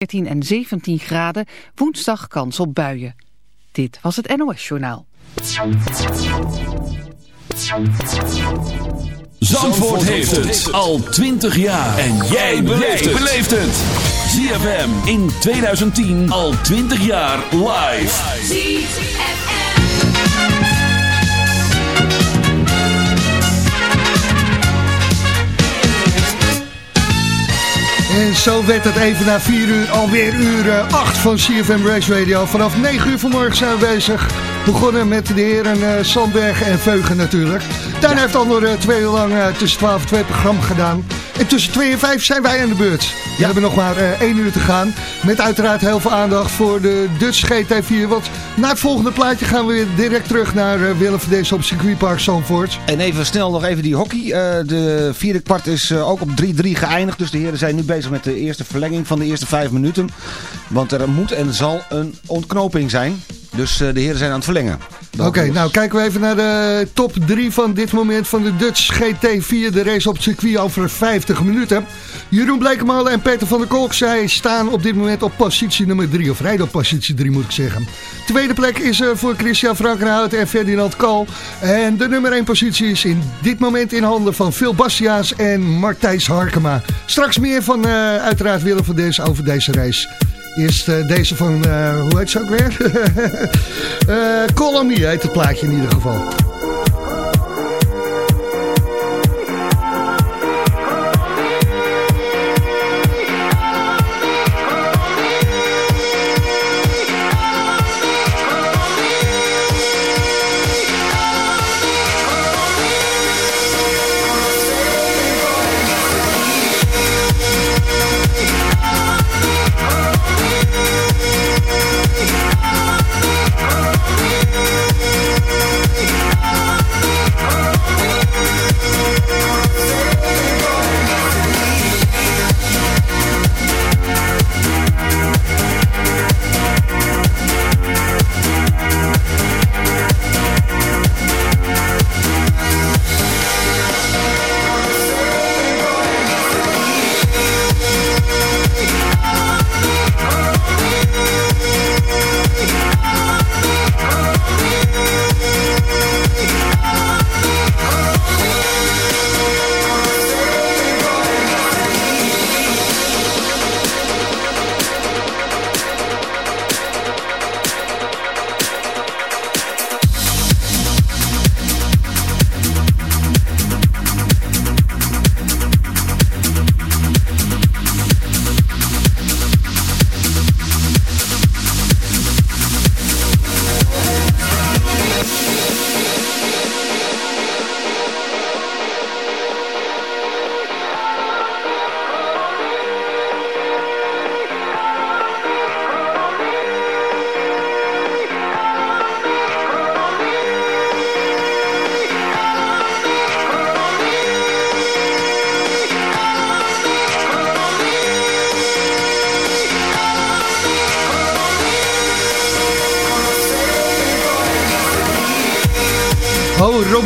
14 en 17 graden, woensdag kans op buien. Dit was het NOS Journaal. Zandvoort heeft het al 20 jaar. En jij beleeft het. ZFM in 2010 al 20 jaar live. En zo werd het even na 4 uur, alweer uur 8 van CFM Race Radio. Vanaf 9 uur vanmorgen zijn we bezig. Begonnen met de heren uh, Sandberg en Veugen natuurlijk. Daarna ja. heeft Andor uh, twee uur lang tussen 12 en 2 programma gedaan. En tussen 2 en 5 zijn wij aan de beurt. We ja. hebben nog maar uh, één uur te gaan. Met uiteraard heel veel aandacht voor de Dutch GT4. Want na het volgende plaatje gaan we weer direct terug naar uh, Willem van Dees op circuitpark Zandvoort. En even snel nog even die hockey. Uh, de vierde kwart is ook op 3-3 geëindigd. Dus de heren zijn nu bezig met de eerste verlenging van de eerste vijf minuten. Want er moet en zal een ontknoping zijn. Dus uh, de heren zijn aan het verlengen. Oké, okay, nou kijken we even naar de top 3 van dit moment van de Dutch GT4. De race op het circuit over 50 minuten. Jeroen Blekemolen en Peter van der Kolk, zij staan op dit moment op positie nummer 3. Of rijden op positie 3 moet ik zeggen. Tweede plek is er voor Christian Frankenhout en Ferdinand Kool. En de nummer 1 positie is in dit moment in handen van Phil Bastiaans en Martijs Harkema. Straks meer van uh, uiteraard Willem van Des over deze race. Eerst uh, deze van, uh, hoe heet ze ook weer? uh, heet het plaatje in ieder geval.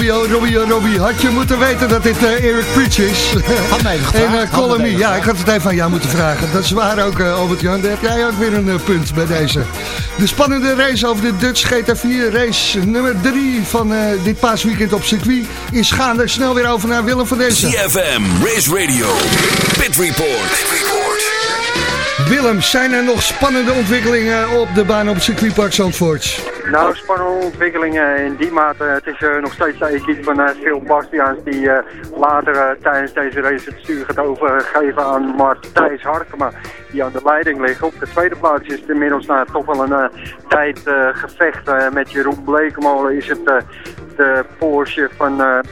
Robbie, oh, Robbie, oh, Robbie, had je moeten weten dat dit uh, Eric Preach is. Had mij gevraagd. en uh, Colony, ja, ik had het even aan jou moeten vragen. Dat is waar ook, uh, Albert-Jan. Daar heb jij ook weer een uh, punt bij deze. De spannende race over de Dutch GT4 race nummer 3 van uh, dit paasweekend op circuit is gaande. Snel weer over naar Willem van deze. CFM Race Radio, Pit Report. Pit Report. Willem, zijn er nog spannende ontwikkelingen op de baan op het circuitpark Zandvoort? Nou, spannende ontwikkelingen in die mate. Het is uh, nog steeds de equipe van uh, Phil Bastiaans die uh, later tijdens deze race het stuur gaat overgeven aan Martijs Harkema. Die aan de leiding ligt. Op de tweede plaats is het inmiddels na toch wel een tijd gevecht met Jeroen Blekemolen. Is het de Porsche van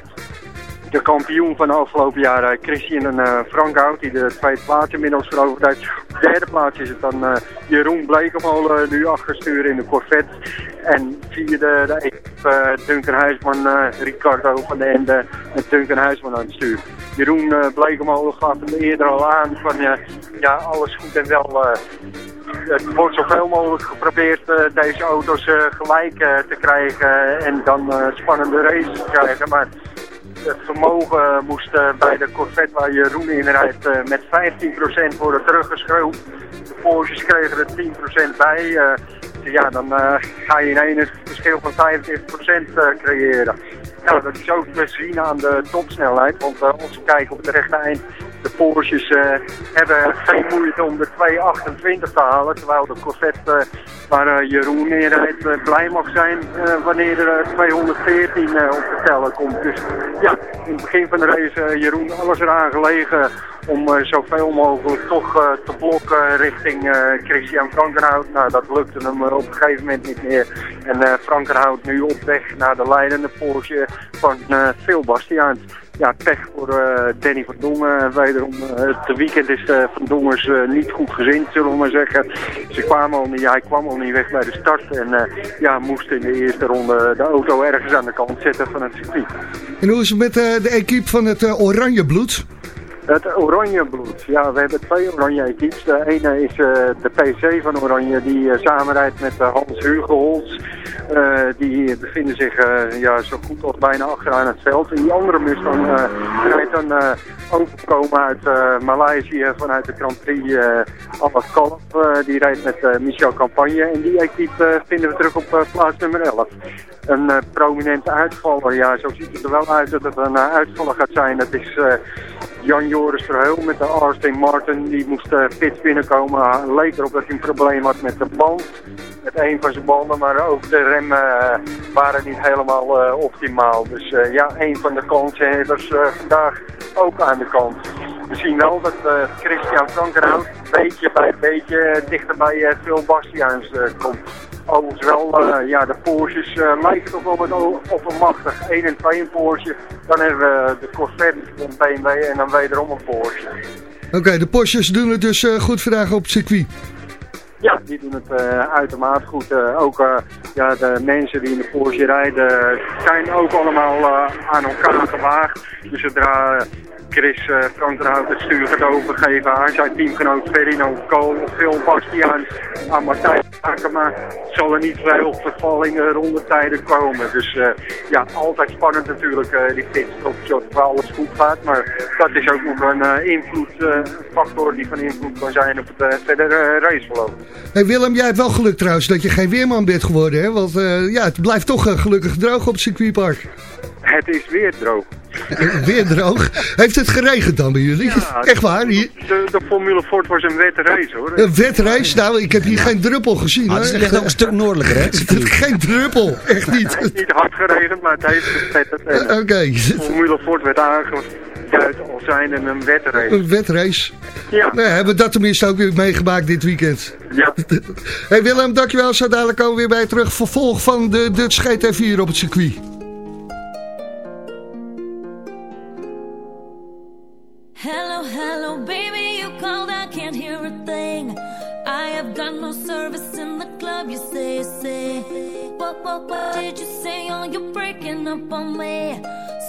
de kampioen van de afgelopen jaren, Christian uh, Frankhout, die de tweede plaats inmiddels veroverd heeft. De derde plaats is het dan uh, Jeroen Blekemolen, nu achtersturen in de Corvette. En vierde de uh, Duncan Huisman, Ricardo van de Ende met Duncan Huisman aan het stuur. Jeroen uh, Blekemolen gaf hem eerder al aan van ja, alles goed en wel het wordt zoveel mogelijk geprobeerd deze auto's gelijk te krijgen en dan spannende races te krijgen. Maar het vermogen moest bij de Corvette waar Jeroen in rijdt met 15% worden teruggeschroefd. De Porsches kregen er 10% bij. ja, dan ga je ineens een verschil van 45% creëren. Nou, dat is ook te zien aan de topsnelheid. Want als we kijken op het rechte eind, de Porsches hebben geen moeite om de 228 te halen. Terwijl de Corvette waar Jeroen neerrijdt blij mag zijn wanneer er 214 op de teller komt. Dus ja, in het begin van de race Jeroen alles eraan gelegen om zoveel mogelijk toch te blokken richting Christian Frankenhout. Nou, dat lukte hem op een gegeven moment niet meer. En Frankenhout nu op weg naar de leidende Porsche van Phil Bastiaans. Ja, pech voor Danny van Dongen. Wederom, het weekend is Van Dongers niet goed gezind, zullen we maar zeggen. Ze kwamen al niet, hij kwam al niet weg bij de start. En ja, moest in de eerste ronde de auto ergens aan de kant zetten van het circuit. En hoe is het met de equipe van het Oranje Bloed? Het Oranje Bloed. Ja, we hebben twee Oranje equipes. De ene is uh, de PC van Oranje die uh, samenrijdt met uh, Hans Hugeholz. die bevinden zich ja, zo goed als bijna achteraan het veld. En die andere Mustang rijdt dan overkomen uit Maleisië vanuit de Grand Prix Abbas Kalf. die rijdt met Michel Campagne. En die equipe vinden we terug op plaats nummer 11. Een prominente uitvaller. Ja, zo ziet het er wel uit dat het een uitvaller gaat zijn. Dat is Jan Joris Verheul met de Austin Martin. Die moest uh, pits binnenkomen. Leek erop dat hij een probleem had met de band. Met een van zijn banden, maar ook de remmen uh, waren niet helemaal uh, optimaal. Dus ja, een van de kanshebbers vandaag ook aan de kant. We zien wel dat Christian Frankenhout beetje bij beetje dichter bij Phil Bastiaans komt. Overigens wel, uh, ja, de Porsches uh, lijken toch wel wat oppermachtig. 1 en 2 een Porsche, dan hebben we de Corvette van BMW en dan wederom een Porsche. Oké, de Porsches doen het dus uh, goed vandaag op het circuit. Ja, die doen het uh, uitermate goed. Uh, ook uh, ja, de mensen die in de Porsche rijden zijn ook allemaal aan elkaar gewaagd. Dus zodra Chris uh, het stuur gaat overgeven aan zijn teamgenoot Ferdinand Kool, Phil Bastiaan aan Martijn maar zal er niet veel vervallingen rondetijden komen. Dus ja, altijd spannend natuurlijk die pitstop, zodat alles goed gaat. Maar dat is ook nog een invloed, factor die van invloed kan zijn op het verdere raceverloop. Hey Willem, jij hebt wel geluk trouwens dat je geen weerman bent geworden, hè? Want ja, het blijft toch gelukkig droog op het circuitpark. Het is weer droog. Weer droog. Heeft het geregend dan bij jullie? Ja, Echt waar? Hier... De, de, Formule Ford was een wet race hoor. Een wet race? Nou, ik heb hier geen druppel gezien. Ah, het is ook een stuk noordelijker hè? geen druppel, echt niet. Het is niet hard geregend, maar het heeft gespetterd. Oké. Okay. Formule Ford werd aangeduid al zijn en een wetrace. Een wetrace? Ja. Nou, hebben we dat tenminste ook weer meegemaakt dit weekend. Ja. hey Willem, dankjewel. Zo dadelijk komen we weer bij terug. Vervolg van de Dutch GT4 op het circuit. Hello, hello, baby, you called, I can't hear a thing. I have got no service in the club, you say, say. What, what, what did you say? Oh, you're breaking up on me.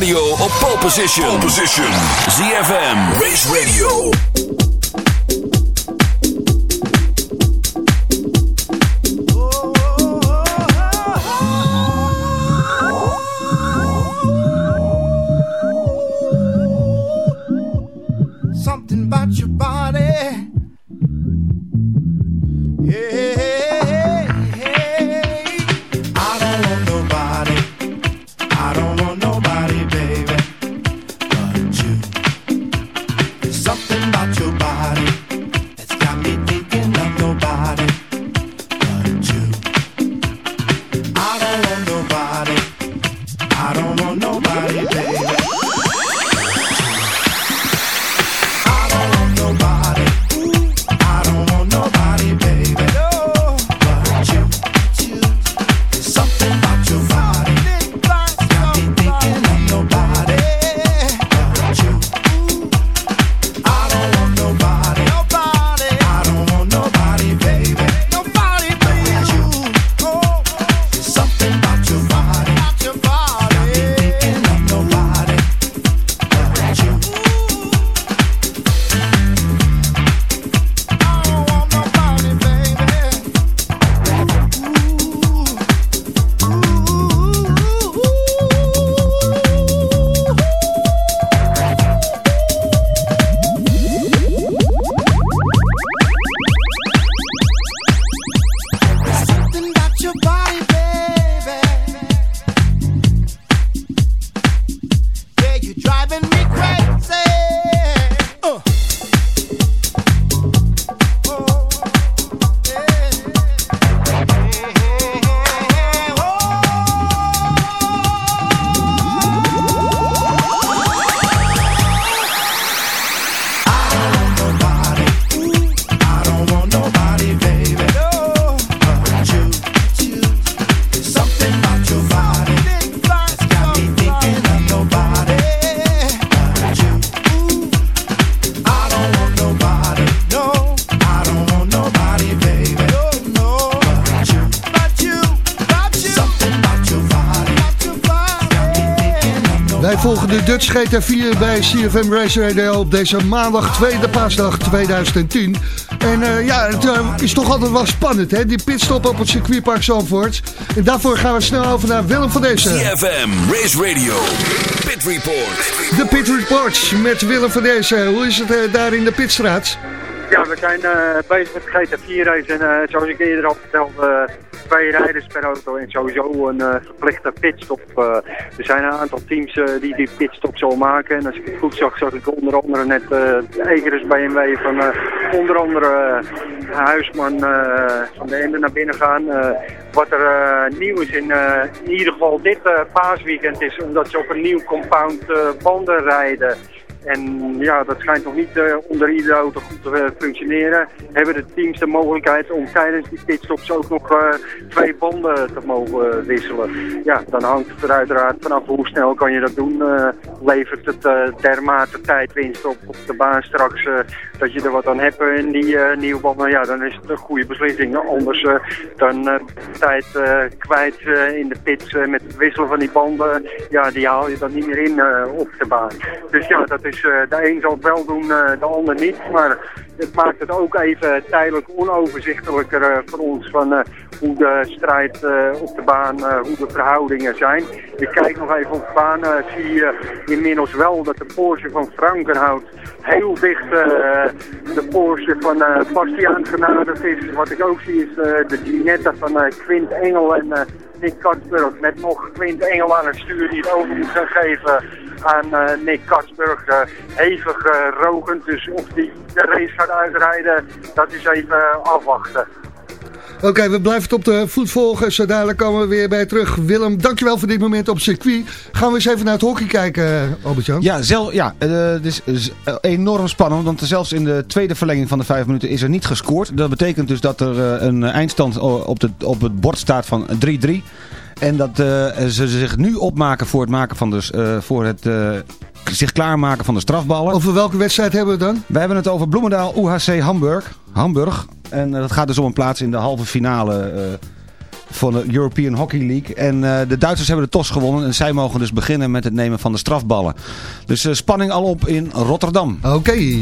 Radio op pole position. Pole position. ZFM. Race Radio. Dutch GT4 bij CFM Race Radio op deze maandag, tweede paasdag 2010. En uh, ja, het uh, is toch altijd wel spannend, hè? Die pitstop op het circuitpark Zandvoort. En daarvoor gaan we snel over naar Willem van Dezen. CFM Race Radio, Pit Report. De Pit Reports met Willem van Dezen. Hoe is het uh, daar in de Pitstraat? Ja, we zijn bezig met de GT4 race en zoals ik eerder al vertelde twee rijders per auto en sowieso een uh, verplichte pitstop. Uh, er zijn een aantal teams uh, die die pitstop zullen maken. En als ik het goed zag, zag ik onder andere net uh, Egeris BMW van onder andere Huisman van de Ende naar binnen gaan. wat er nieuw is in, in ieder geval dit paasweekend is omdat ze op een nieuw compound banden rijden. En ja, dat schijnt nog niet uh, onder iedere auto goed te uh, functioneren. Hebben de teams de mogelijkheid om tijdens die pitstops ook nog uh, twee banden te mogen wisselen. Ja, dan hangt het er uiteraard vanaf hoe snel kan je dat doen. levert het dermate tijdwinst op, op de baan straks dat je er wat aan hebt in die nieuwe banden. Ja, dan is het een goede beslissing. Anders dan tijd kwijt in de pits met het wisselen van die banden. Ja, die haal je dan niet meer in op de baan. Dus ja, dat is, de een zal het wel doen, de ander niet. Maar het maakt het ook even tijdelijk onoverzichtelijker uh, voor ons van hoe de strijd op de baan, hoe de verhoudingen zijn. Ik kijk nog even op de baan, zie je inmiddels wel dat de Porsche van Frankenhout heel dicht de Porsche van Bastiaan genaderd is. Wat ik ook zie is de Ginetta van Quint Engel en Nick Katsburg met nog Quint Engel aan het stuur die het over moet gaan geven aan uh, Nick Katsburg. Uh, hevig uh, rokend, dus of die de race gaat uitrijden, dat is even afwachten. Oké, okay, we blijven het op de voet volgen. Zo dadelijk komen we weer bij terug. Willem, dankjewel voor dit moment op circuit. Gaan we eens even naar het hockey kijken, Albert-Jan? Ja, zel, ja het is, enorm spannend. Want zelfs in de tweede verlenging van de vijf minuten is er niet gescoord. Dat betekent dus dat er een eindstand op, de, op het bord staat van 3-3. En dat uh, ze zich nu opmaken voor het maken van de, uh, voor het uh, zich klaarmaken van de strafballen. Over welke wedstrijd hebben we dan? We hebben het over Bloemendaal UHC Hamburg. Hamburg. En dat gaat dus om een plaats in de halve finale van de European Hockey League. En de Duitsers hebben de TOS gewonnen. En zij mogen dus beginnen met het nemen van de strafballen. Dus spanning al op in Rotterdam. Oké.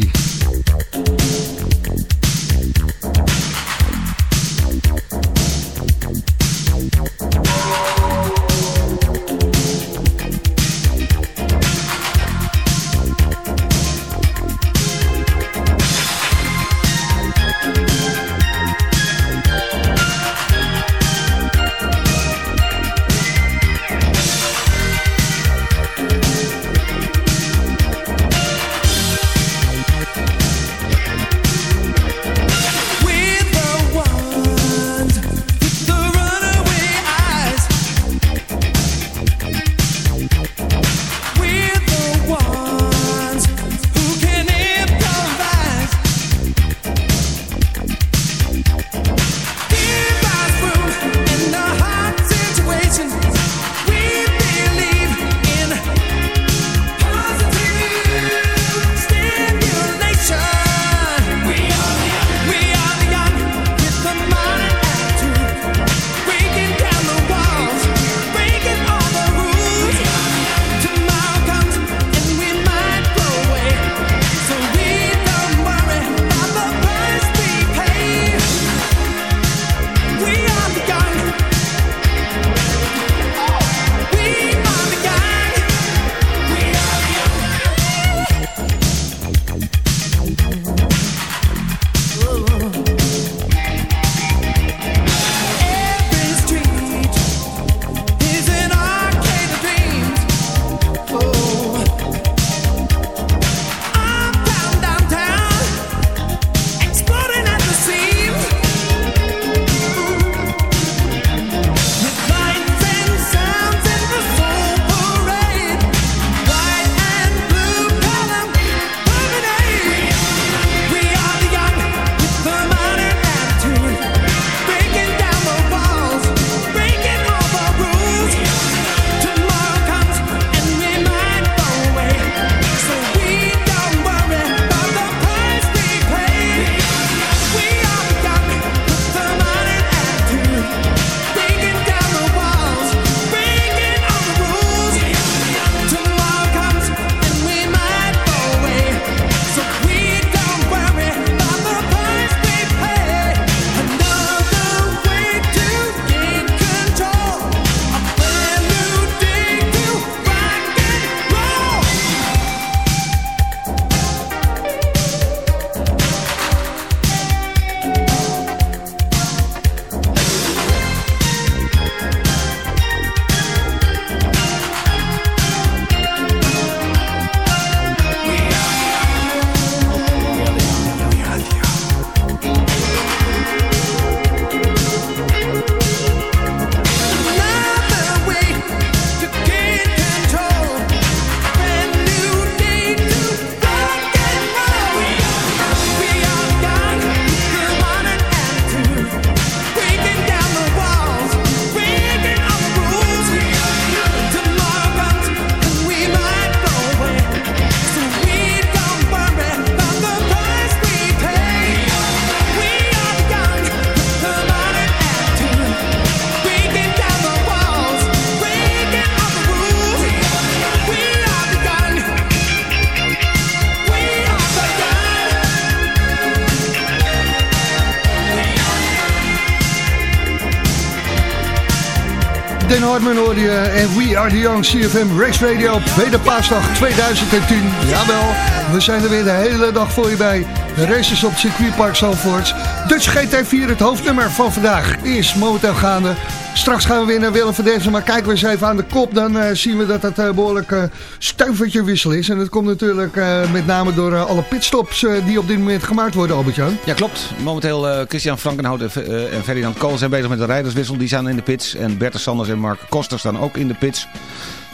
En We Are The Young CFM Race Radio tweede paasdag 2010. Jawel, we zijn er weer de hele dag voor je bij. De races op circuitpark Zalvoort. Dutch GT4, het hoofdnummer van vandaag, is momenteel gaande. Straks gaan we weer naar Willem van maar kijken we eens even aan de kop. Dan uh, zien we dat het uh, behoorlijk uh, stuivertje wissel is. En dat komt natuurlijk met name door alle pitstops die op dit moment gemaakt worden, Albert-Jan. Ja, klopt. Momenteel Christian Frankenhout en Ferdinand Kool zijn bezig met de rijderswissel. Die zijn in de pits. En Bertus Sanders en Mark Koster staan ook in de pits.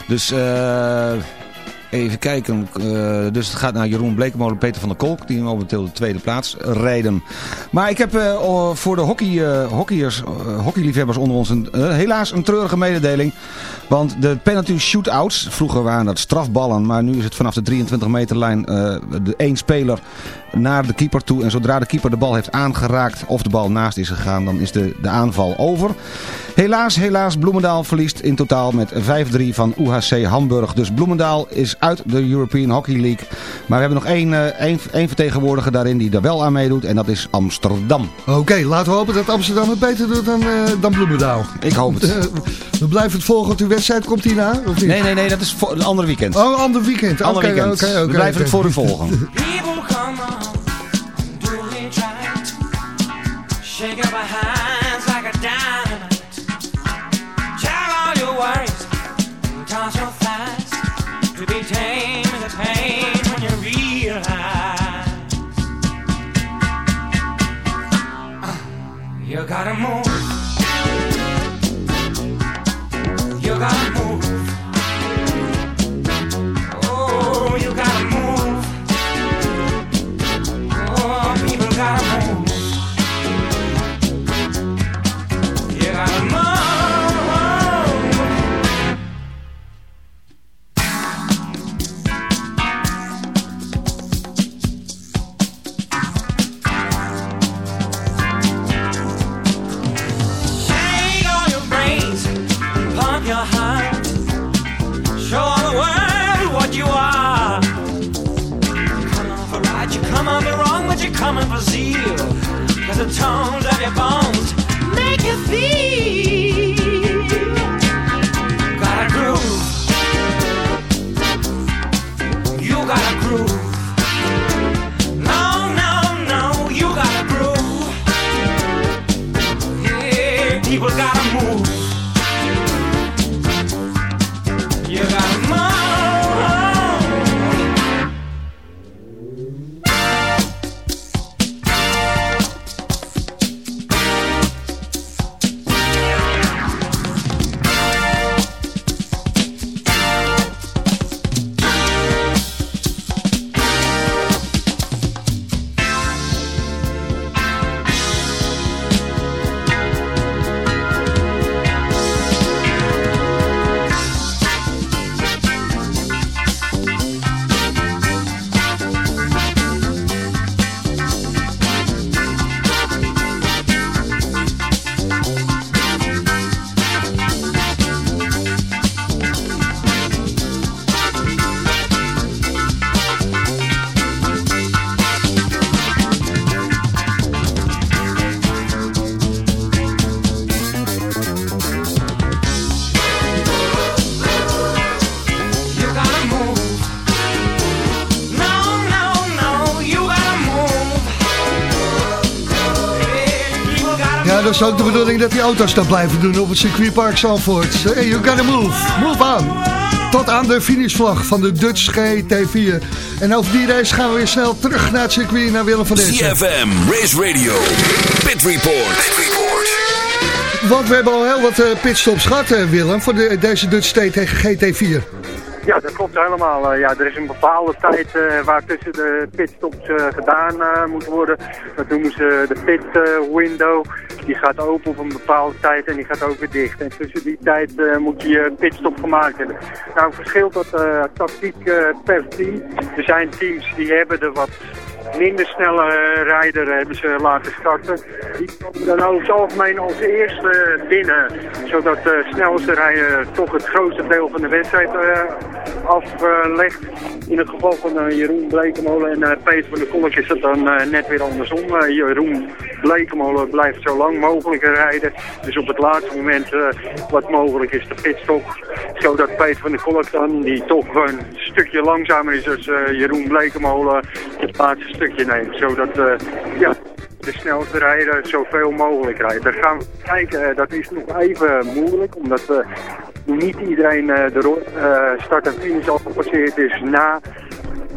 Dus... Even kijken. Uh, dus het gaat naar Jeroen Blekemolen Peter van der Kolk. Die momenteel de tweede plaats rijden. Maar ik heb uh, voor de hockey, uh, hockeyers, hockeyliefhebbers onder ons een, helaas een treurige mededeling. Want de penalty shootouts, vroeger waren dat strafballen. Maar nu is het vanaf de 23 meter lijn de één speler naar de keeper toe. En zodra de keeper de bal heeft aangeraakt of de bal naast is gegaan, dan is de, de aanval over. Helaas, helaas, Bloemendaal verliest in totaal met 5-3 van UHC Hamburg. Dus Bloemendaal is uit de European Hockey League. Maar we hebben nog één, uh, één, één vertegenwoordiger daarin die er wel aan meedoet. En dat is Amsterdam. Oké, laten we hopen dat Amsterdam het beter doet dan, uh, dan Bloemendaal. Ik hoop het. we blijven het volgen. Want uw wedstrijd komt hierna? Of niet? Nee, nee, nee. Dat is een ander weekend. Oh, ander weekend. Oké, okay, okay, We blijven het voor u volgen. shaking my hands like a dynamite. Tell all your worries, toss. To pain when you realize uh, you gotta move. You gotta. Dat is ook de bedoeling dat die auto's dat blijven doen op het circuitpark Zandvoort. Hey, you gotta move. Move on. Tot aan de finishvlag van de Dutch GT4. En over die race gaan we weer snel terug naar het circuit naar Willem van Dezen. CFM, Race Radio, Pit Report. Pit Report. Want we hebben al heel wat uh, pitstops gehad, uh, Willem, voor de, deze Dutch State tegen GT4. Ja, dat klopt helemaal. Uh, ja, er is een bepaalde tijd uh, waar tussen de pitstops uh, gedaan moet worden. Dat noemen ze de pit window. Die gaat open op een bepaalde tijd en die gaat ook weer dicht. En tussen die tijd moet je je pitstop gemaakt hebben. Nou, verschilt dat tactiek per team. Er zijn teams die hebben er wat minder snelle rijder hebben ze laten starten. Die komen dan over het algemeen als eerste binnen. Zodat de snelste rijder toch het grootste deel van de wedstrijd aflegt. In het geval van Jeroen Blekemolen en Peter van der Kolk is het dan net weer andersom. Jeroen Blekemolen blijft zo lang mogelijk rijden. Dus op het laatste moment wat mogelijk is de pitstop. Zodat Peter van der Kolk dan, die toch een stukje langzamer is als Jeroen Blekemolen, het laatste stukje neemt. Zodat ja, de snelste zoveel mogelijk rijdt. Daar gaan we kijken, dat is nog even moeilijk, omdat we niet iedereen de start en finish al gepasseerd is na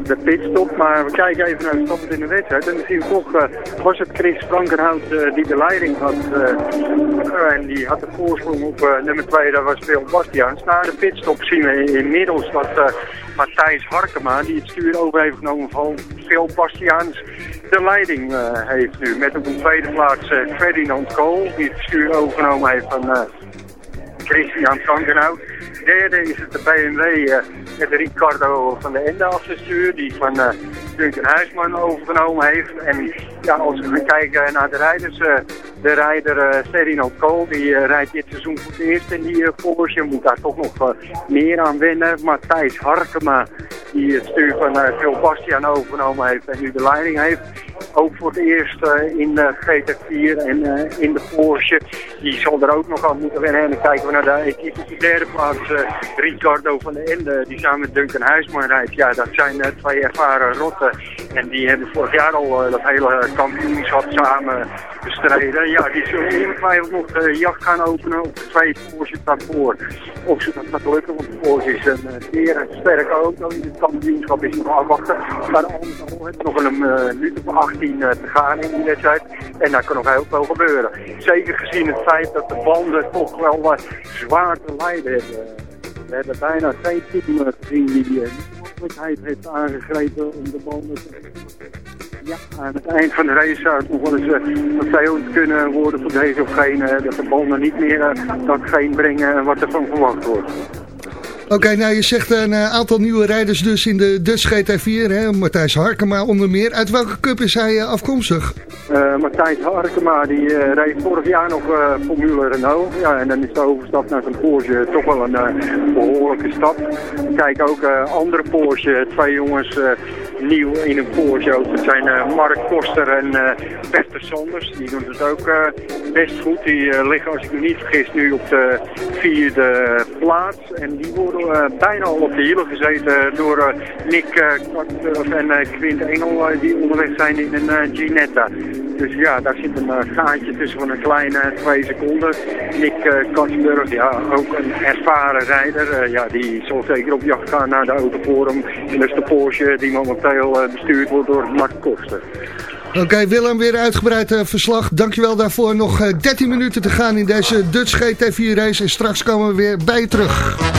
de pitstop. Maar we kijken even naar de stand in de wedstrijd. En dan zien we toch, uh, was het Chris Frankenhout uh, die de leiding had. Uh, en die had de voorsprong op nummer 2, dat was Phil Bastiaans. Na de pitstop zien we inmiddels dat Matthijs Harkema, die het stuur over heeft genomen van Phil Bastiaans, de leiding heeft nu. Met op de tweede plaats Ferdinand Kool, die het stuur overgenomen heeft van Christian Frankenhout. Derde is het de BMW met Ricardo van de Ende als stuur, die van uh, Duncan Huisman overgenomen heeft. En ja, als we gaan kijken naar de rijders, uh, de rijder uh, Serino Kool, die rijdt dit seizoen voor het eerst in die Porsche, moet daar toch nog meer aan winnen. Matthijs Harkema, die het stuur van Phil Bastian overgenomen heeft en nu de leiding heeft. Ook voor het eerst in de GT4 en in de Porsche. Die zal er ook nog aan moeten wennen. En dan kijken we naar de equipe op de derde plaats. Ricardo van de Ende, die samen met Duncan Huisman rijdt. Ja, dat zijn twee ervaren rotten. En die hebben vorig jaar al dat hele kampioenschap samen bestreden. Ja, die zullen ongetwijfeld nog de jacht gaan openen op de twee Porsche daarvoor. Of ze dat gaat lukken, want Porsche is een uh, zeer sterke auto. In het kampioenschap is nog afwachten. Maar anders hebben nog een uh, minuut of 18 te gaan in die wedstrijd. En daar kan nog heel veel gebeuren. Zeker gezien het feit dat de banden toch wel wat zwaar te lijden hebben. We hebben bijna geen team gezien die de mogelijkheid heeft aangegrepen om de banden te... Aan het eind van de race zou het nog wel kunnen worden voor deze of geen, uh, dat de banden niet meer uh, datgene brengen wat er van verwacht wordt. Oké, nou je zegt een aantal nieuwe rijders dus in de Dutch GT4, hè? Matthijs Harkema onder meer. Uit welke cup is hij afkomstig? Uh, Matthijs Harkema die uh, reed vorig jaar nog Formule Renault. Ja, en dan is de overstap naar zijn Porsche toch wel een behoorlijke stap. Kijk ook andere Porsche, twee jongens nieuw in een Porsche. Dat zijn Mark Koster en Peter Sanders. Die doen het ook best goed. Die liggen als ik me niet vergis nu op de vierde plaats. En die worden bijna al op de hielen gezeten door Nick uh, en Quint Engel die onderweg zijn in een Ginetta. Dus ja, daar zit een gaatje tussen van een kleine twee seconden. Nick uh, ja, ook een ervaren rijder. Ja, die zal zeker op jacht gaan naar de Autoforum. En dat is de Porsche die momenteel bestuurd wordt door Mark Koster. Oké, Willem, weer uitgebreid verslag. Dankjewel daarvoor. Nog uh, 13 minuten te gaan in deze Dutch GT4 race. En straks komen we weer bij je terug.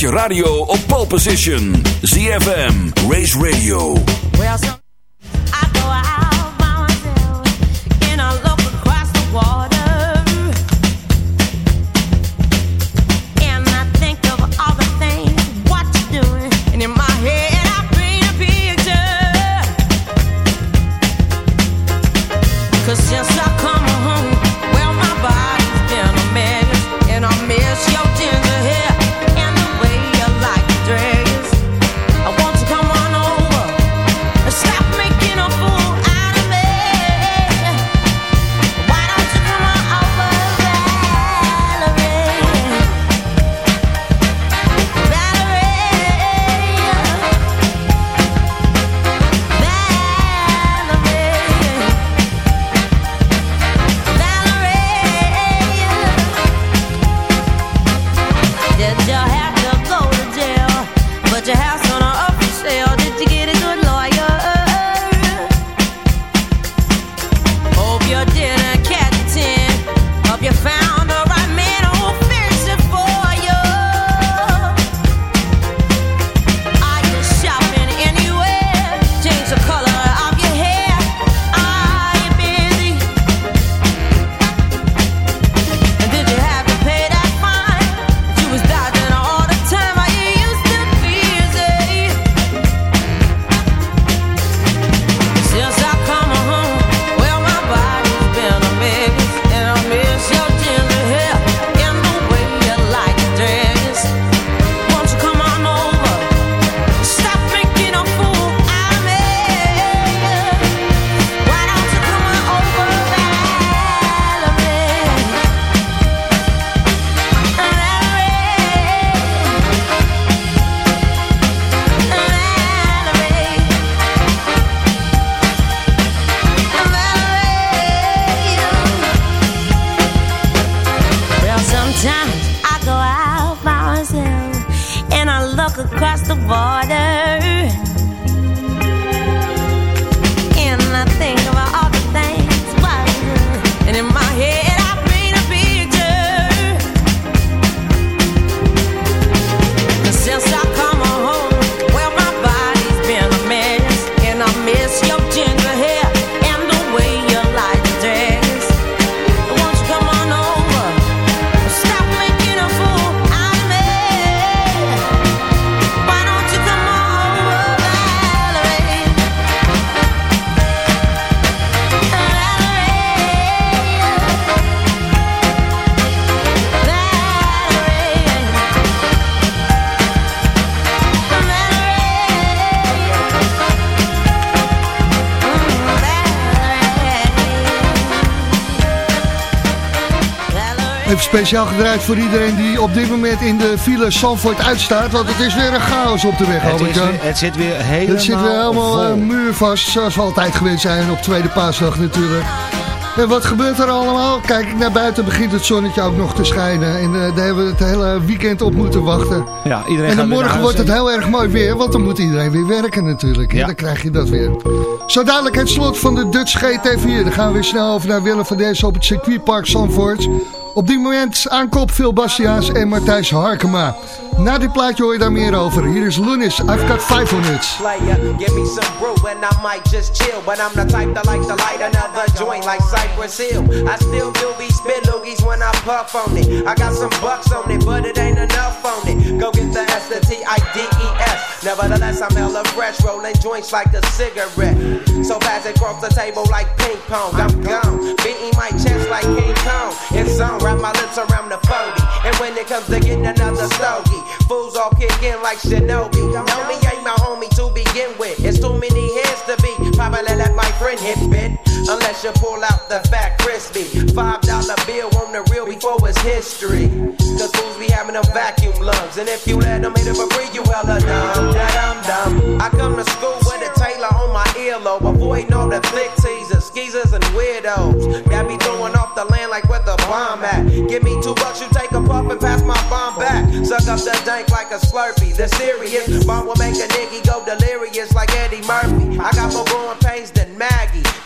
Je radio op pole position. ZFM, Race Radio. Speciaal gedraaid voor iedereen die op dit moment in de file Sanford uitstaat. Want het is weer een chaos op de weg, Het, is weer- het zit weer helemaal Het zit weer helemaal muurvast, zoals we altijd gewend zijn op tweede paasdag natuurlijk. En wat gebeurt er allemaal? Kijk ik naar buiten, begint het zonnetje ook nog te schijnen. En eh, daar hebben we het hele weekend op moeten wachten. ja, iedereen En dan morgen wordt het en- heel erg mooi weer, want dan moet iedereen weer werken natuurlijk. En Ja. dan krijg je dat weer. Zo dadelijk het slot van de Dutch GT4. Dan gaan we weer snel over naar Willem van Dees op het circuitpark Zandvoort. Op dit moment aan kop Phil Bastiaans en Martijs Harkema. Na dit plaatje hoor je daar meer over. Hier is Lunis, I've got five on it. player. Give me some brew and I might just chill. But I'm the type that like to light another joint like Cypress Hill. I still do be spit loogies when I puff on it. I got some bucks on it, but it ain't enough on it. Go get the S, the T, I, D, E, S. Nevertheless, I'm hella fresh, rolling joints like a cigarette. So fast across the table like ping pong. I'm gone, beating my chest like King Kong. It's on, wrap my lips around the 40. And when it comes to getting another stogie, fools all kick in like Shinobi. Know me ain't my homie to begin with. It's too many heads to be. Probably let my friend hit bit. Unless you pull out the fat crispy. Five dollar bill on the real before it's history. Cause fools be having them vacuum lungs. And if you let them hit it for free, you hella dumb. Da dum dum. I come to school with a Taylor on my earlobe. Avoiding all the flick teasers, skeezers, and weirdos. Got me throwing off the land like where the bomb at. Give me two bucks, you take a puff and pass my bomb back. Suck up the dank like a slurpee. The serious bomb will make a nigga go delirious like Eddie Murphy. I got more growing pains than Maggie.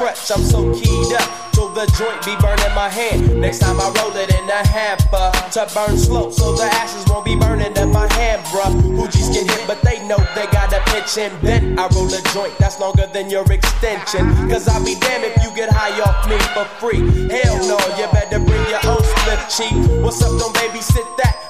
crutch, I'm so keyed up. Till the joint be burning my hand. Next time I roll it in a hamper to burn slow, so the ashes won't be burning in my hand, bruh. Hoogies get hit, but they know they got a pitch and bent. I roll a joint that's longer than your extension. Cause I'll be damned if you get high off me for free. Hell no, you better bring your own slip cheek. What's up, don't babysit that?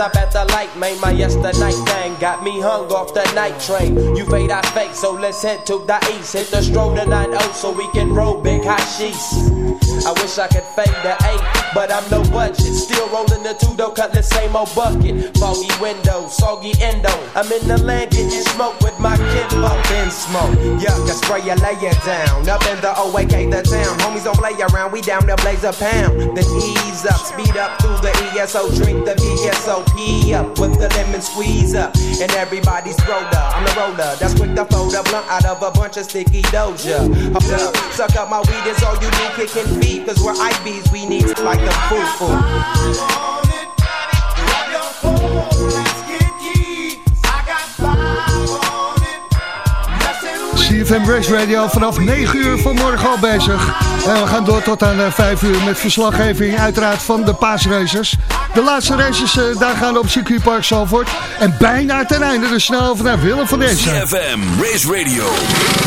Stop at the light, man. My yesterday thing got me hung off the night train. You fade, I fake, so let's head to the east. Hit the stroll to 9 so we can roll big hot sheets. I wish I could fade the 8, but I'm no budget. Still rolling the two, though, cut the same old bucket. Foggy window, soggy endo. I'm in the land getting smoke with my kid up in smoke. Yuck, I spray you, lay down. Up in the OAK, the town. Homies don't play around, we down to blaze a pound. Then ease up, speed up through the ESO, drink the VSOP up with the lemon squeeze up. And everybody's roller, I'm the roller. That's quick to fold a blunt out of a bunch of sticky doja. Hold up, suck up my weed, is all you need, kicking feet. Cause we're IBs, we need like the foo foo. CFM Race Radio vanaf 9 uur vanmorgen al bezig. En we gaan door tot aan eh, 5 uur met verslaggeving uiteraard van de paasraces. De laatste races, eh, daar gaan we op circuitpark Zalvoort. En bijna ten einde, dus snel naar Willem van Dezen. CFM Race Radio.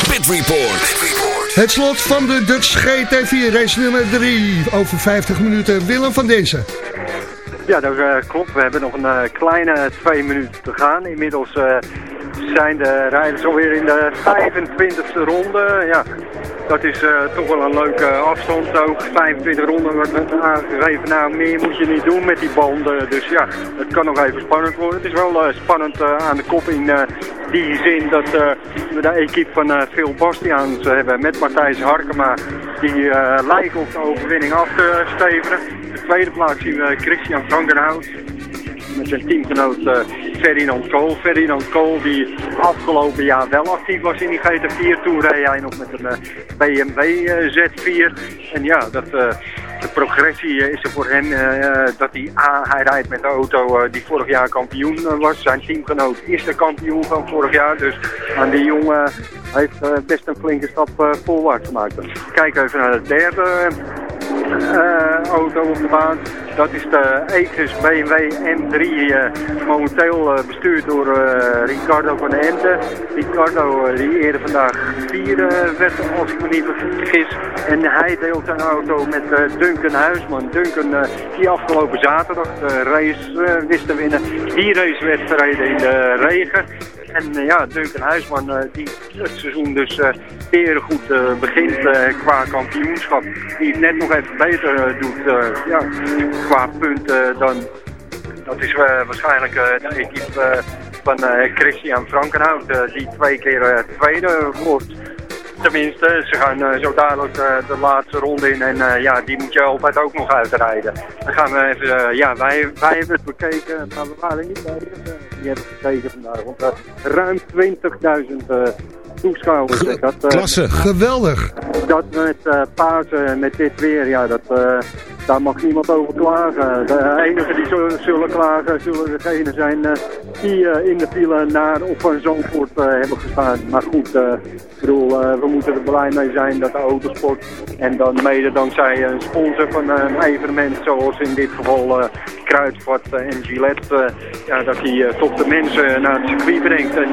Pit Report. Het slot van de Dutch GT4 race nummer 3. Over 50 minuten Willem van Dezen. Ja, dat eh, klopt. We hebben nog een eh, kleine twee minuten te gaan. Inmiddels eh, zijn de rijders alweer in de 25e ronde. Ja, dat is eh, toch wel een leuke afstand ook. 25 ronden wordt aangegeven. Nou, meer moet je niet doen met die banden. Dus ja, het kan nog even spannend worden. Het is wel eh, spannend eh, aan de kop in die zin dat we de equipe van Phil Bastiaans hebben met Matthijs Harkema. Die lijken op de overwinning af te stevenen. De tweede plaats zien we Christian Frankenhout met zijn teamgenoot uh, Ferdinand Kool. Ferdinand Kool die afgelopen jaar wel actief was in die GT4. Toen nog met een uh, BMW uh, Z4. En ja, dat, de progressie is er voor hem dat hij, hij rijdt met de auto die vorig jaar kampioen was. Zijn teamgenoot is de kampioen van vorig jaar. Dus aan die jongen heeft best een flinke stap voorwaarts gemaakt. Kijk even naar de derde auto op de baan. Dat is de Ecus BMW M3, uh, momenteel uh, bestuurd door Ricardo van Ende. Ricardo die eerder vandaag vierde werd, als ik me niet vergis. En hij deelt zijn auto met Duncan Huisman. Duncan die afgelopen zaterdag de race wist te winnen. Die race werd verreden in de regen. En ja, Duncan Huisman die het seizoen dus uh, goed begint qua kampioenschap. Die het net nog even beter doet ja, qua punten dan... Dat is waarschijnlijk de equipe van Christian Frankenhout die twee keer tweede wordt. Tenminste, ze gaan uh, zo dadelijk uh, de laatste ronde in en uh, ja, die moet je altijd ook nog uitrijden. Dan gaan we even, ja, wij, wij hebben het bekeken, maar we waren niet bij die hebben gekeken vandaag. Want ruim 20.000 toeschouwers. Dat, Klasse, geweldig. Dat met Pasen, met dit weer, ja, dat, daar mag niemand over klagen. De enigen die zullen, klagen, zullen degene zijn die in de file naar of van Zandvoort hebben gestaan. Maar goed, ik bedoel, we moeten er blij mee zijn dat de autosport en dan mede dankzij een sponsor van een evenement zoals in dit geval Kruidvat en Gillette, ja, dat die toch de mensen naar het circuit brengt en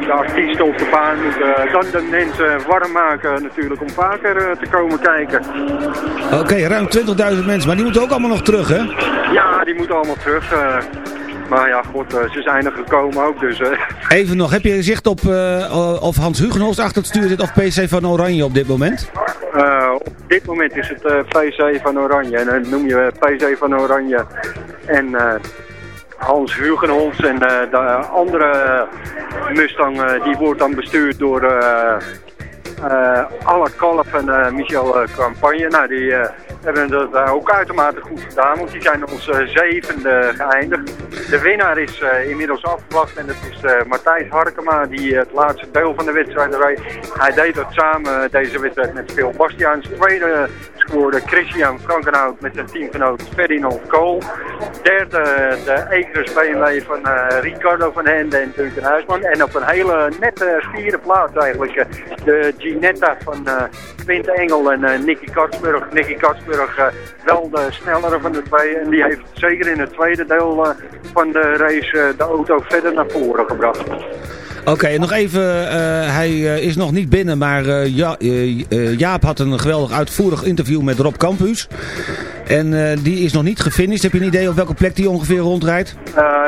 de artiesten op de baan moeten dan de mensen warm maken natuurlijk om vaker te komen kijken. Oké, ruim 20.000 mensen, maar die moeten ook allemaal nog terug hè? Ja, die moeten allemaal terug. Maar ja, god, ze zijn er gekomen ook, dus... Even nog, heb je zicht op of Hans Hugenholz achter het stuur zit of PC van Oranje op dit moment? op dit moment is het PC van Oranje. En dan noem je PC van Oranje en Hans Hugenholz en de andere Mustang die wordt dan bestuurd door uh, Allard Kalf en uh, Michel uh, Campagne. Nou, die hebben dat ook uitermate goed gedaan, want die zijn ons zevende geëindigd. De winnaar is inmiddels afgewacht en dat is Matthijs Harkema, die het laatste deel van de wedstrijd reed. Hij deed dat samen, deze wedstrijd, met Phil Bastiaans. Tweede scoorde Christian Frankenhout met zijn teamgenoot Ferdinand Kool. Derde de Egers BMW van Ricardo van Hende en Duncan Huisman. En op een hele nette vierde plaats eigenlijk de Ginetta van uh, Quint Engel en uh, Nicky Katsburg. Nicky Katsburg uh, wel de snellere van de twee. En die heeft zeker in het tweede deel van de race de auto verder naar voren gebracht. Oké, nog even, hij is nog niet binnen, maar ja, Jaap had een geweldig uitvoerig interview met Rob Campus. En die is nog niet gefinished. Heb je een idee op welke plek die ongeveer rondrijdt?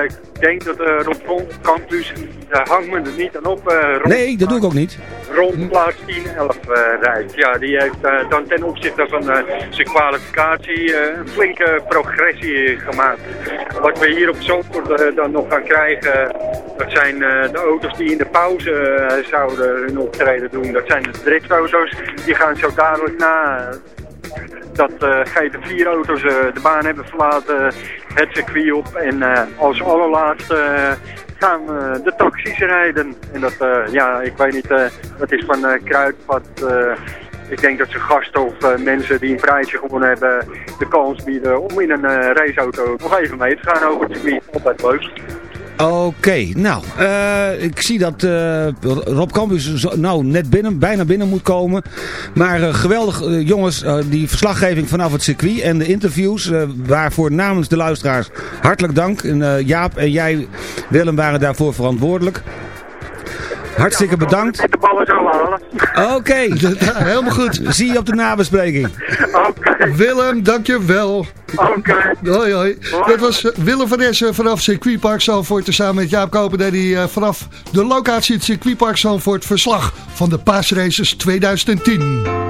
ik denk dat uh, Rob Campus, daar hangt me er niet aan op. nee, dat doe ik ook niet rond plaats 10-11 uh, rijdt. Ja, die heeft dan ten opzichte van zijn kwalificatie een flinke progressie gemaakt. Wat we hier op Zandvoort dan nog gaan krijgen, dat zijn de auto's die in de pauze zouden hun optreden doen. Dat zijn de driftauto's, die gaan zo dadelijk na dat uh, GT4-auto's uh, de baan hebben verlaten, het circuit op. En uh, als allerlaatste gaan de taxis rijden. En dat, ja, ik weet niet, dat is van Kruidpad. ik denk dat ze gasten of mensen die een prijsje gewonnen hebben de kans bieden om in een raceauto nog even mee te gaan over het circuit. Altijd leuk. Oké, nou, uh, ik zie dat uh, Rob Campus nou net binnen, bijna binnen moet komen. Maar uh, geweldig jongens, die verslaggeving vanaf het circuit en de interviews, waarvoor namens de luisteraars hartelijk dank. Jaap en jij, Willem, waren daarvoor verantwoordelijk. Hartstikke bedankt. De ballen zo halen. Oké. Helemaal goed. Zie je op de nabespreking. Oké. Willem, dankjewel. Oké. Hoi, hoi. Dat was eh, Willem van Essen vanaf circuitpark Zandvoort. Samen met Jaap Koper deed hij uh, vanaf de locatie het circuitpark Zandvoort verslag van de paasraces 2010.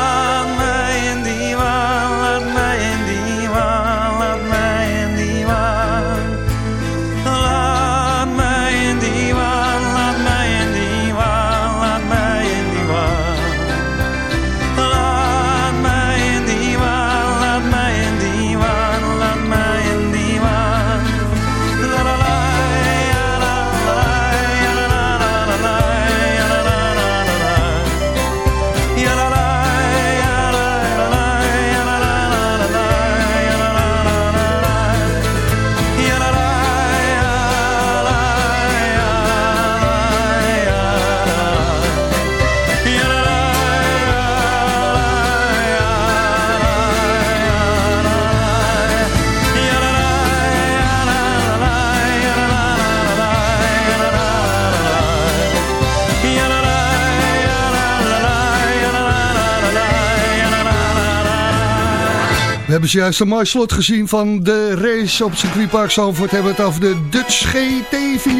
hebben juist een mooi slot gezien van de race op circuitpark Zalvoort. Hebben we het over de Dutch GT4.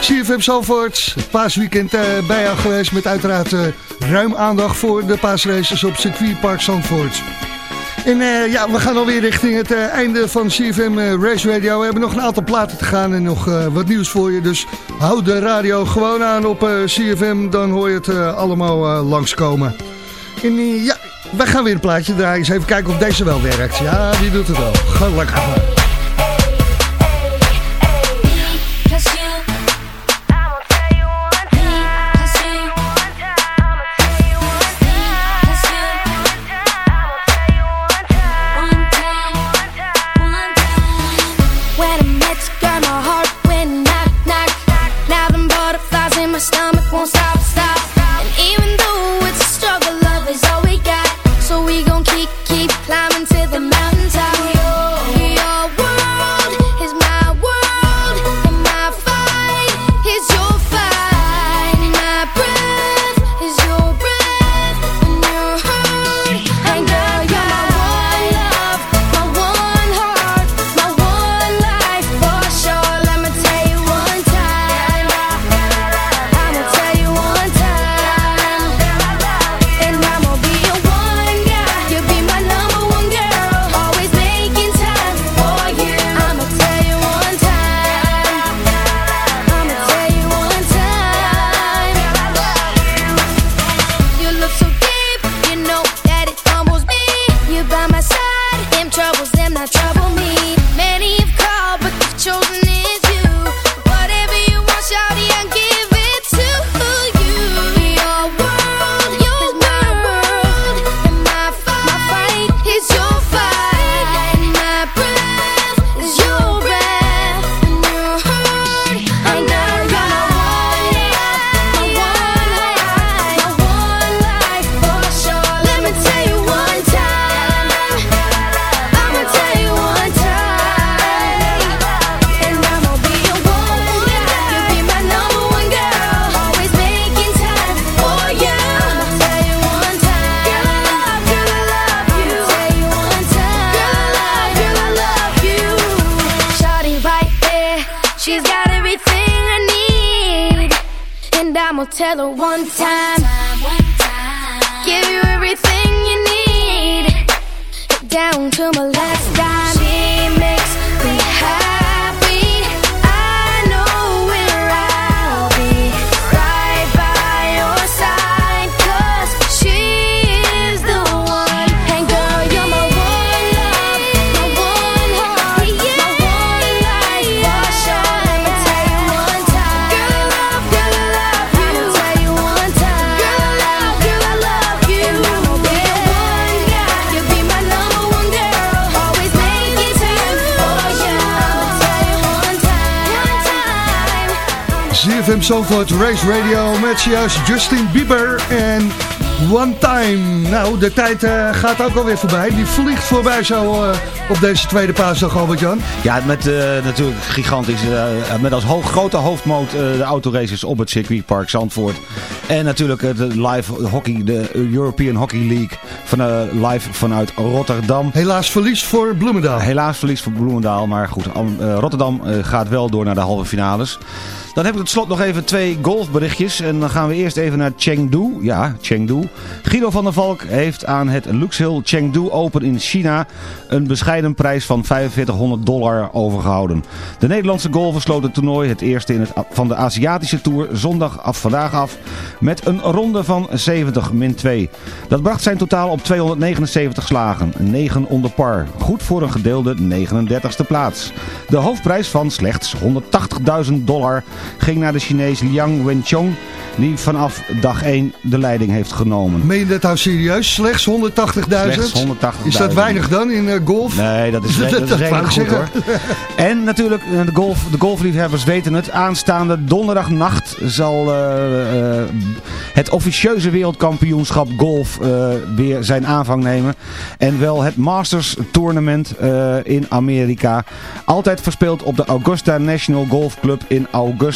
CFM Zalvoort, het paasweekend uh, bij jou geweest met uiteraard uh, ruim aandacht voor de paasraces op circuitpark Zandvoort. En uh, ja, we gaan alweer richting het einde van CFM uh, Race Radio. We hebben nog een aantal platen te gaan en nog wat nieuws voor je. Dus houd de radio gewoon aan op CFM, dan hoor je het allemaal langskomen. En ja, wij gaan weer een plaatje draaien. Eens even kijken of deze wel werkt. Ja, die doet het wel. Ga lekker Zandvoort Race Radio met juist Justin Bieber en One Time. Nou, de tijd uh, gaat ook alweer voorbij. Die vliegt voorbij zo uh, op deze tweede paasdag, Albert-Jan. Ja, met uh, natuurlijk gigantisch, met als hoog, grote hoofdmoot de autoraces op het circuitpark Zandvoort. En natuurlijk de live hockey, de European Hockey League, van, live vanuit Rotterdam. Helaas verlies voor Bloemendaal. Helaas verlies voor Bloemendaal, maar goed, Rotterdam gaat wel door naar de halve finales. Dan heb ik tot slot nog even twee golfberichtjes. En dan gaan we eerst even naar Chengdu. Ja, Chengdu. Guido van der Valk heeft aan het Luxhill Chengdu Open in China een bescheiden prijs van 4500 dollar overgehouden. De Nederlandse golfer sloot het toernooi, het eerste in het, van de Aziatische Tour, zondag af vandaag af met een ronde van 70 min 2. Dat bracht zijn totaal op 279 slagen, 9 onder par. Goed voor een gedeelde 39ste plaats. De hoofdprijs van slechts 180.000 dollar ging naar de Chinees Liang Wenchong die vanaf dag 1 de leiding heeft genomen. Meen je dat nou serieus? Slechts 180.000? Slechts 180.000. Is dat weinig dan in uh, golf? Nee, dat is, dat, dat, dat is redelijk goed hoor. en natuurlijk, eh, de, golf, de golfliefhebbers weten het. Aanstaande donderdagnacht zal uh, uh, het officieuze wereldkampioenschap golf weer zijn aanvang nemen. En wel het Masters Tournament in Amerika. Altijd verspeeld op de Augusta National Golf Club in Augusta.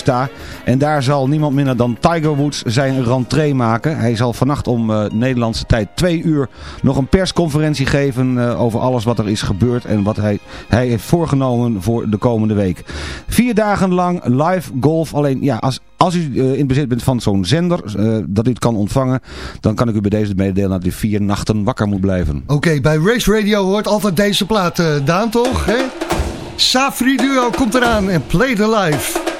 En daar zal niemand minder dan Tiger Woods zijn rentree maken. Hij zal vannacht om uh, Nederlandse tijd twee uur nog een persconferentie geven uh, over alles wat er is gebeurd en wat hij, hij heeft voorgenomen voor de komende week. Vier dagen lang live golf. Alleen ja, als, als u uh, in bezit bent van zo'n zender, dat u het kan ontvangen, dan kan ik u bij deze mededelen dat u vier nachten wakker moet blijven. Oké, bij Race Radio hoort altijd deze plaat, Daan toch? Hè? Safri Duo komt eraan en Play the Live.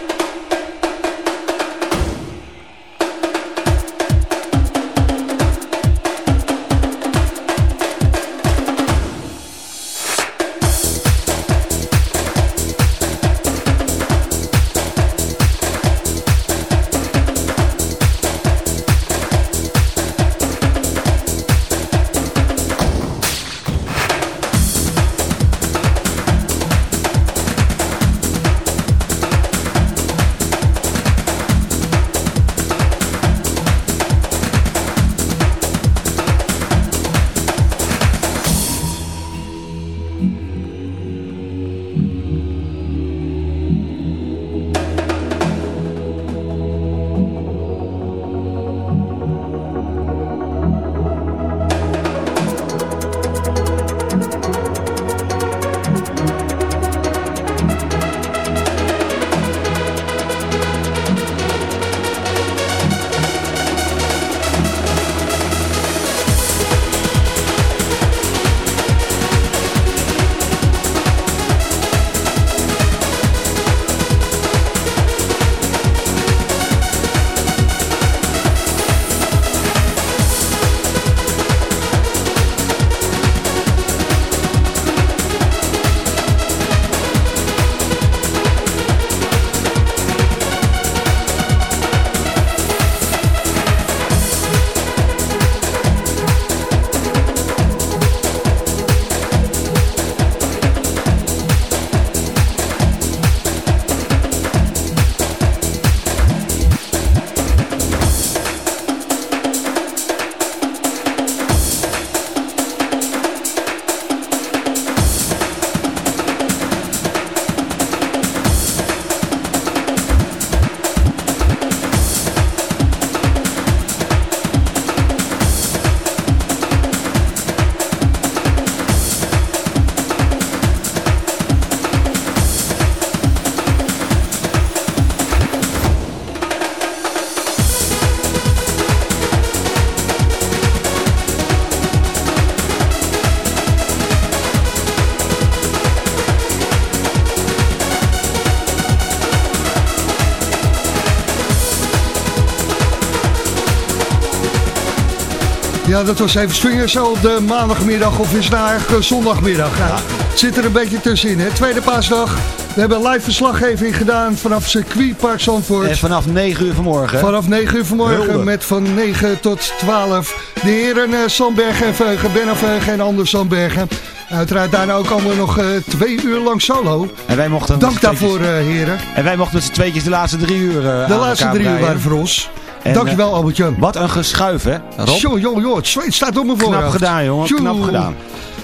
Ja, dat was even swingen zo op de maandagmiddag of is het nou eigenlijk zondagmiddag. Ja, het zit er een beetje tussenin. Hè? Tweede paasdag. We hebben live verslaggeving gedaan vanaf circuitpark Zandvoort. En vanaf 9 uur vanmorgen. Vanaf 9 uur vanmorgen met van 9 tot 12. De heren uh, Sandbergen en Veugen, Ben Veugen en Anders Sandbergen. Uiteraard daarna ook allemaal nog uh, twee uur lang solo. En wij mochten Dank daarvoor, uh, heren. En wij mochten met z'n tweetjes de laatste drie uur De laatste drie uur waren voor ons. En, Dankjewel uh, Albert-Jan. Wat een geschuif hè, Rob? Joh, joh, joh, het zweet staat op mijn voorhoofd. Knap gedaan jongen, Tjoe. knap gedaan.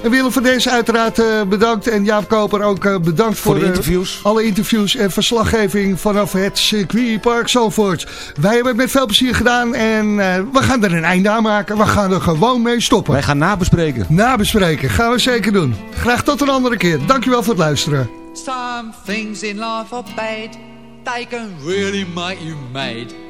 En Willem van deze uiteraard uh, bedankt. En Jaap Koper ook uh, bedankt voor, voor de interviews. alle interviews en verslaggeving vanaf het circuitpark Zalvoort. Wij hebben het met veel plezier gedaan en uh, we gaan er een einde aan maken. We gaan er gewoon mee stoppen. Wij gaan nabespreken. Nabespreken, gaan we zeker doen. Graag tot een andere keer. Dankjewel voor het luisteren. Some things in life are bad. They can really make you mad.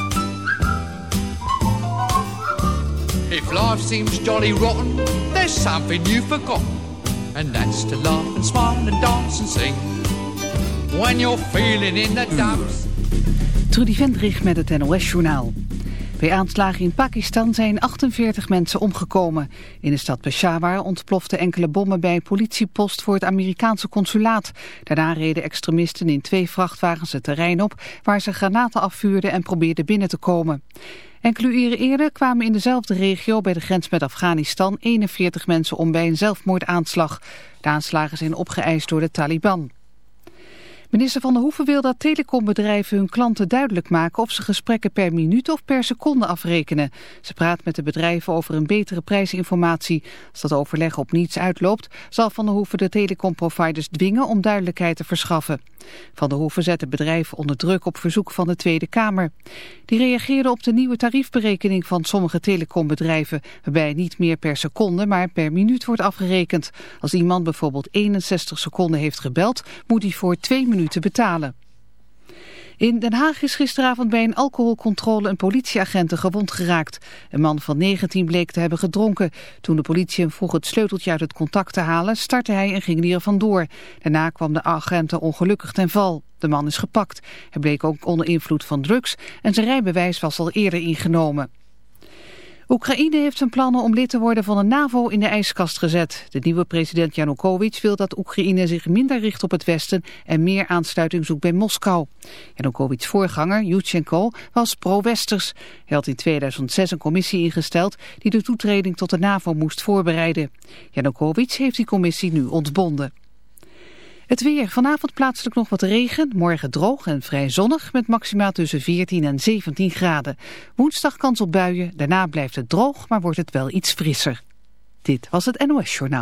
If life seems jolly rotten, there's something you've forgotten, and that's to laugh and smile and dance and sing. When you're feeling in the dumps. Trudy Vendrich met het NOS-journaal. Bij aanslagen in Pakistan zijn 48 mensen omgekomen. In de stad Peshawar ontploften enkele bommen bij politiepost voor het Amerikaanse consulaat. Daarna reden extremisten in twee vrachtwagens het terrein op... waar ze granaten afvuurden en probeerden binnen te komen. Enkele uren eerder kwamen in dezelfde regio bij de grens met Afghanistan 41 mensen om bij een zelfmoordaanslag. De aanslagen zijn opgeëist door de Taliban. Minister Van der Hoeven wil dat telecombedrijven hun klanten duidelijk maken of ze gesprekken per minuut of per seconde afrekenen. Ze praat met de bedrijven over een betere prijsinformatie. Als dat overleg op niets uitloopt, zal Van der Hoeven de telecomproviders dwingen om duidelijkheid te verschaffen. Van der Hoeven zette bedrijven onder druk op verzoek van de Tweede Kamer. Die reageerde op de nieuwe tariefberekening van sommige telecombedrijven, waarbij niet meer per seconde, maar per minuut wordt afgerekend. Als iemand bijvoorbeeld 61 seconden heeft gebeld, moet hij voor twee minuten betalen. In Den Haag is gisteravond bij een alcoholcontrole een politieagent gewond geraakt. Een man van 19 bleek te hebben gedronken. Toen de politie hem vroeg het sleuteltje uit het contact te halen, startte hij en ging er vandoor. Daarna kwam de agent ongelukkig ten val. De man is gepakt. Hij bleek ook onder invloed van drugs en zijn rijbewijs was al eerder ingenomen. Oekraïne heeft zijn plannen om lid te worden van de NAVO in de ijskast gezet. De nieuwe president Janukovic wil dat Oekraïne zich minder richt op het Westen en meer aansluiting zoekt bij Moskou. Janukovics voorganger, Yushchenko, was pro-Westers. Hij had in 2006 een commissie ingesteld die de toetreding tot de NAVO moest voorbereiden. Janukovic heeft die commissie nu ontbonden. Het weer. Vanavond plaatselijk nog wat regen. Morgen droog en vrij zonnig met maximaal tussen 14 en 17 graden. Woensdag kans op buien. Daarna blijft het droog, maar wordt het wel iets frisser. Dit was het NOS Journaal.